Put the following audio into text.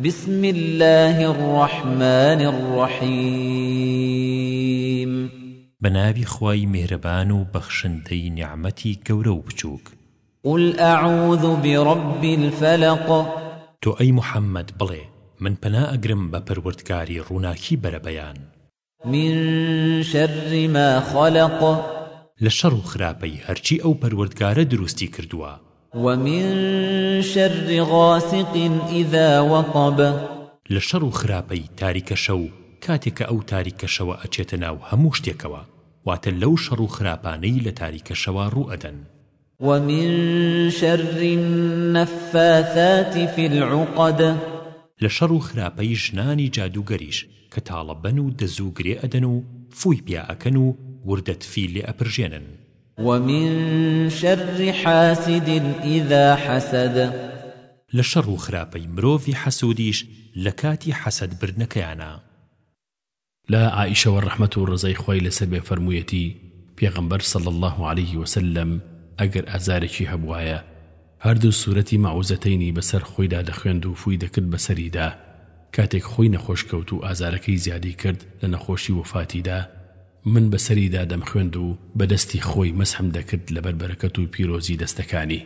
بسم الله الرحمن الرحيم بنابي خواي مهربان وبخشنتي نعمتي كورو بچوك قل أعوذ برب الفلق. تو أي محمد بلي من پنا أقرم بپروردگاري روناكي بربيان من شر ما خلق لشر خرابي هرشي أو پروردگار دروستي كردوا ومن شر غاسق إذا وقب. لشر خرابي تارك شو كاتك أو تارك شو أجتنا وهموشتكوا واتلو شر خراباني لتارك شو رؤدا ومن شر النفاثات في العقد. لشر خرابي جناني جادو قريش كتالبنو دزو قريئدنو فوي بيا أكنو وردت في لأبرجينن ومن شر حاسد إذا حسد. لشر خرابي مروفي حسوديش لكاتي حسد برنكيانا لا عائشة والرحمة الرزي خويل لسر فرمويتي بيغمبر صلى الله عليه وسلم ئەگەر ئازارێکی هەبواە هەردوو سوورەتی مەعوزەتەینی بەسەر بسر دەخوێند و فوی دەکرد بەسەریدا کاتێک خۆی نەخۆشکەوت و أزاركي زيادي كرد لنخوشي وفاتي وفاتیدا. من بەسەریدا دەمخوێند و بەدەستی خۆی مەسحم دەکرد لە بربەرەکەت و پیرۆزی دەستەکانی.